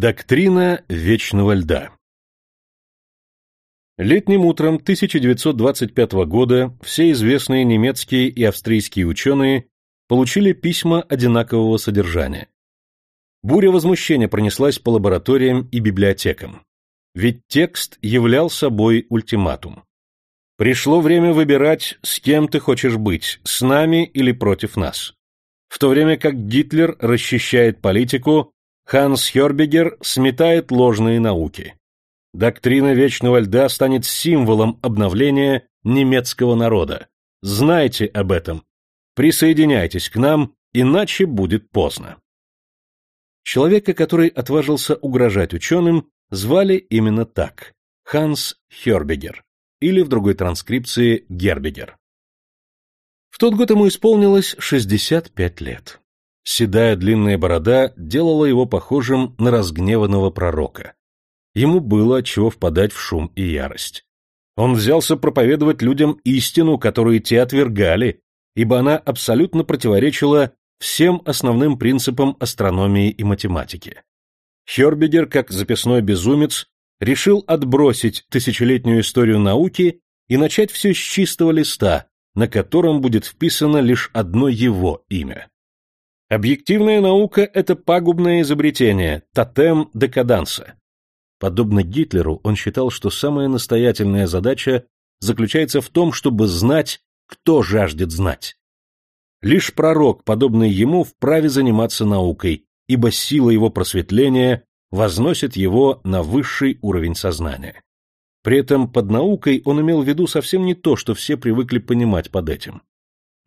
Доктрина вечного льда Летним утром 1925 года все известные немецкие и австрийские ученые получили письма одинакового содержания. Буря возмущения пронеслась по лабораториям и библиотекам. Ведь текст являл собой ультиматум. Пришло время выбирать, с кем ты хочешь быть, с нами или против нас. В то время как Гитлер расчищает политику, Ханс Хербегер сметает ложные науки. Доктрина вечного льда станет символом обновления немецкого народа. Знайте об этом. Присоединяйтесь к нам, иначе будет поздно. Человека, который отважился угрожать ученым, звали именно так – Ханс Хербегер, или в другой транскрипции Гербегер. В тот год ему исполнилось 65 лет. Седая длинная борода делала его похожим на разгневанного пророка. Ему было чего впадать в шум и ярость. Он взялся проповедовать людям истину, которую те отвергали, ибо она абсолютно противоречила всем основным принципам астрономии и математики. Хербегер, как записной безумец, решил отбросить тысячелетнюю историю науки и начать все с чистого листа, на котором будет вписано лишь одно его имя. Объективная наука – это пагубное изобретение, тотем декаданса. Подобно Гитлеру, он считал, что самая настоятельная задача заключается в том, чтобы знать, кто жаждет знать. Лишь пророк, подобный ему, вправе заниматься наукой, ибо сила его просветления возносит его на высший уровень сознания. При этом под наукой он имел в виду совсем не то, что все привыкли понимать под этим.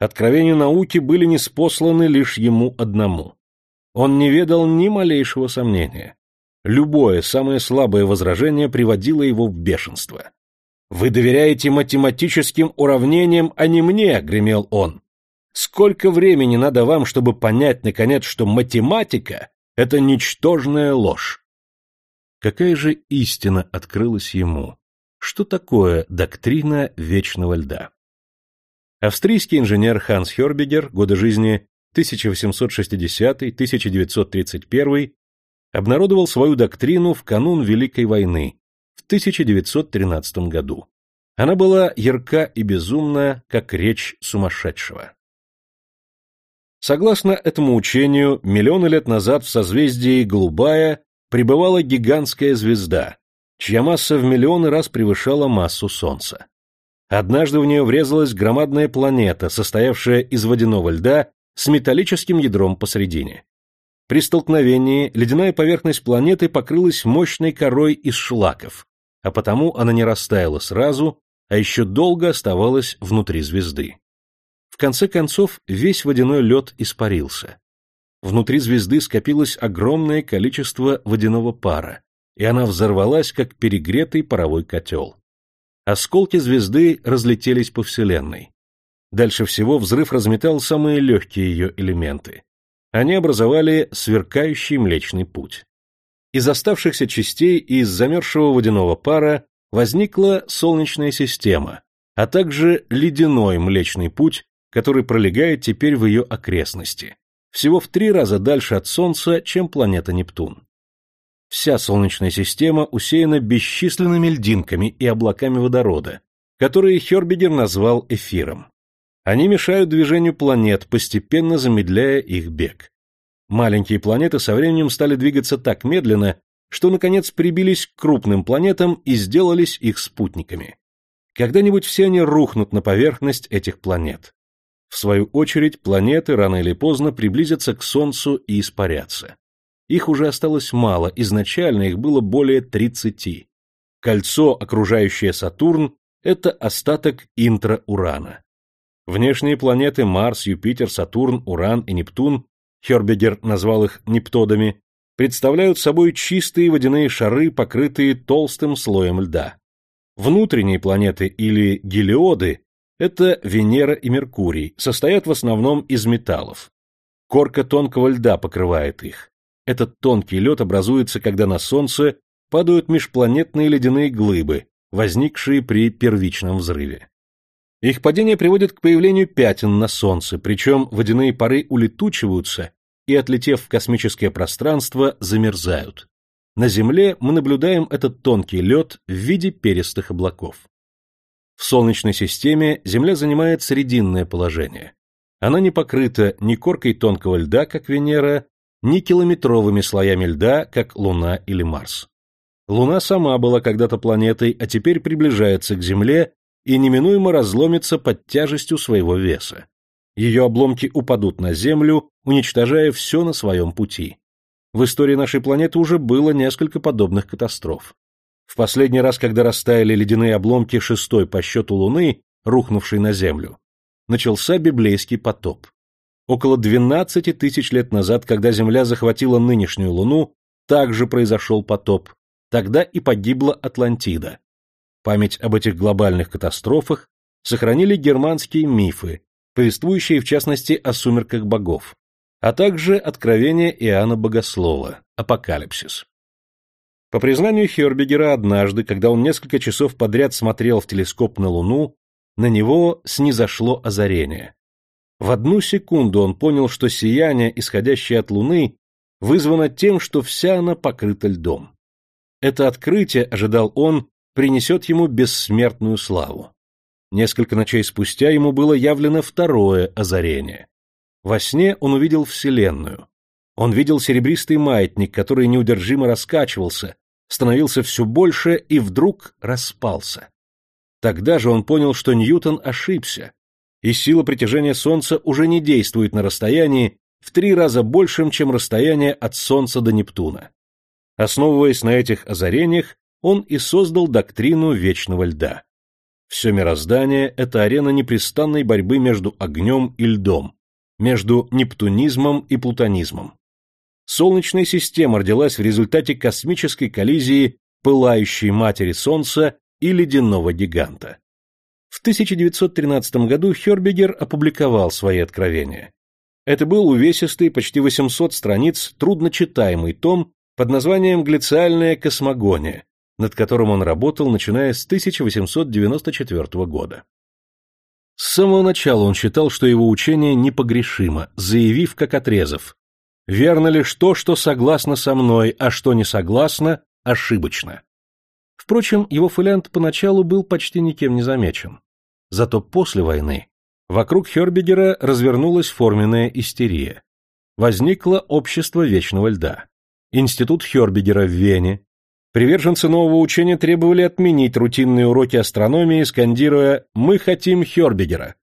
Откровения науки были неспосланы лишь ему одному. Он не ведал ни малейшего сомнения. Любое, самое слабое возражение приводило его в бешенство. «Вы доверяете математическим уравнениям, а не мне», — гремел он. «Сколько времени надо вам, чтобы понять, наконец, что математика — это ничтожная ложь?» Какая же истина открылась ему? Что такое доктрина вечного льда? Австрийский инженер Ханс Хербигер, годы жизни 1860-1931, обнародовал свою доктрину в канун Великой войны в 1913 году. Она была ярка и безумна, как речь сумасшедшего. Согласно этому учению, миллионы лет назад в созвездии Голубая пребывала гигантская звезда, чья масса в миллионы раз превышала массу Солнца. Однажды в нее врезалась громадная планета, состоявшая из водяного льда с металлическим ядром посредине. При столкновении ледяная поверхность планеты покрылась мощной корой из шлаков, а потому она не растаяла сразу, а еще долго оставалась внутри звезды. В конце концов, весь водяной лед испарился. Внутри звезды скопилось огромное количество водяного пара, и она взорвалась, как перегретый паровой котел. Осколки звезды разлетелись по Вселенной. Дальше всего взрыв разметал самые легкие ее элементы. Они образовали сверкающий Млечный Путь. Из оставшихся частей и из замерзшего водяного пара возникла Солнечная система, а также ледяной Млечный Путь, который пролегает теперь в ее окрестности, всего в три раза дальше от Солнца, чем планета Нептун. Вся Солнечная система усеяна бесчисленными льдинками и облаками водорода, которые Хербигер назвал эфиром. Они мешают движению планет, постепенно замедляя их бег. Маленькие планеты со временем стали двигаться так медленно, что, наконец, прибились к крупным планетам и сделались их спутниками. Когда-нибудь все они рухнут на поверхность этих планет. В свою очередь, планеты рано или поздно приблизятся к Солнцу и испарятся. Их уже осталось мало, изначально их было более 30. Кольцо, окружающее Сатурн, это остаток интра-Урана. Внешние планеты Марс, Юпитер, Сатурн, Уран и Нептун, Хербегер назвал их нептодами, представляют собой чистые водяные шары, покрытые толстым слоем льда. Внутренние планеты или гелиоды – это Венера и Меркурий, состоят в основном из металлов. Корка тонкого льда покрывает их. Этот тонкий лед образуется, когда на Солнце падают межпланетные ледяные глыбы, возникшие при первичном взрыве. Их падение приводит к появлению пятен на Солнце, причем водяные пары улетучиваются и, отлетев в космическое пространство, замерзают. на Земле мы наблюдаем этот тонкий лед в виде перистых облаков. В Солнечной системе Земля занимает срединное положение. Она не покрыта ни коркой тонкого льда, как Венера, ни километровыми слоями льда, как Луна или Марс. Луна сама была когда-то планетой, а теперь приближается к Земле и неминуемо разломится под тяжестью своего веса. Ее обломки упадут на Землю, уничтожая все на своем пути. В истории нашей планеты уже было несколько подобных катастроф. В последний раз, когда растаяли ледяные обломки шестой по счету Луны, рухнувшей на Землю, начался библейский потоп. Около 12 тысяч лет назад, когда Земля захватила нынешнюю Луну, также произошел потоп. Тогда и погибла Атлантида. Память об этих глобальных катастрофах сохранили германские мифы, повествующие в частности о сумерках богов, а также откровение Иоанна Богослова, Апокалипсис. По признанию Хербегера, однажды, когда он несколько часов подряд смотрел в телескоп на Луну, на него снизошло озарение. В одну секунду он понял, что сияние, исходящее от Луны, вызвано тем, что вся она покрыта льдом. Это открытие, ожидал он, принесет ему бессмертную славу. Несколько ночей спустя ему было явлено второе озарение. Во сне он увидел Вселенную. Он видел серебристый маятник, который неудержимо раскачивался, становился все больше и вдруг распался. Тогда же он понял, что Ньютон ошибся, и сила притяжения Солнца уже не действует на расстоянии в три раза большем, чем расстояние от Солнца до Нептуна. Основываясь на этих озарениях, он и создал доктрину вечного льда. Все мироздание — это арена непрестанной борьбы между огнем и льдом, между нептунизмом и плутонизмом. Солнечная система родилась в результате космической коллизии пылающей матери Солнца и ледяного гиганта. В 1913 году Хербегер опубликовал свои откровения. Это был увесистый, почти 800 страниц, трудночитаемый том под названием «Глициальная космогония», над которым он работал, начиная с 1894 года. С самого начала он считал, что его учение непогрешимо, заявив, как отрезав, «Верно лишь то, что согласно со мной, а что не согласно, ошибочно». Впрочем, его фолиант поначалу был почти никем не замечен. Зато после войны вокруг Хербигера развернулась форменная истерия. Возникло общество вечного льда. Институт Хербигера в Вене, Приверженцы нового учения требовали отменить рутинные уроки астрономии, скандируя «Мы хотим Хербигера».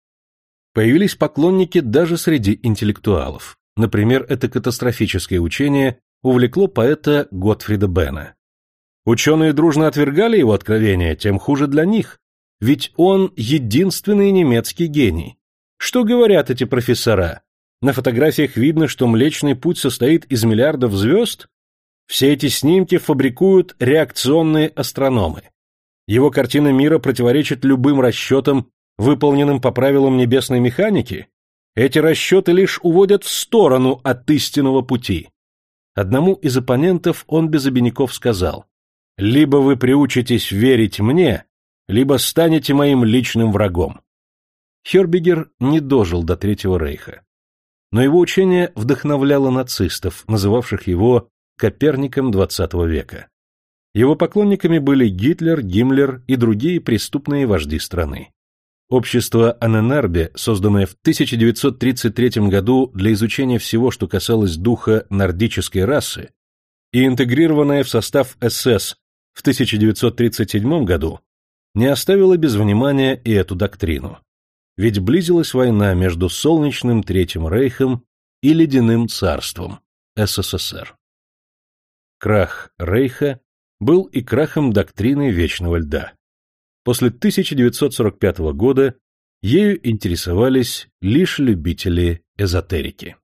Появились поклонники даже среди интеллектуалов. Например, это катастрофическое учение увлекло поэта Готфрида Бена. Ученые дружно отвергали его откровения, тем хуже для них, ведь он единственный немецкий гений. Что говорят эти профессора? На фотографиях видно, что Млечный Путь состоит из миллиардов звезд? Все эти снимки фабрикуют реакционные астрономы. Его картина мира противоречит любым расчетам, выполненным по правилам небесной механики. Эти расчеты лишь уводят в сторону от истинного пути. Одному из оппонентов он без обиняков сказал, «Либо вы приучитесь верить мне, либо станете моим личным врагом». Хербигер не дожил до Третьего Рейха. Но его учение вдохновляло нацистов, называвших его Коперником XX века. Его поклонниками были Гитлер, Гиммлер и другие преступные вожди страны. Общество Аненербе, созданное в 1933 году для изучения всего, что касалось духа нордической расы, и интегрированное в состав СС в 1937 году, не оставило без внимания и эту доктрину. Ведь близилась война между Солнечным Третьим Рейхом и Ледяным Царством СССР. Крах Рейха был и крахом доктрины Вечного Льда. После 1945 года ею интересовались лишь любители эзотерики.